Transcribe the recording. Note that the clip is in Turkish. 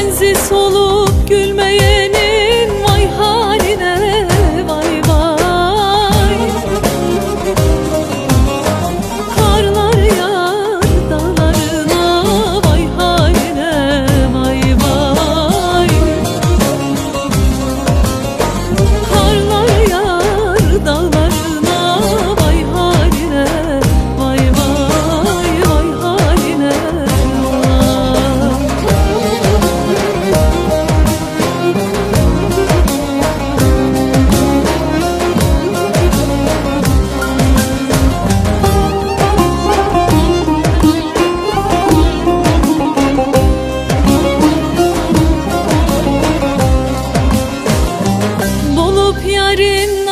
Sensiz solup gülmeyene yarin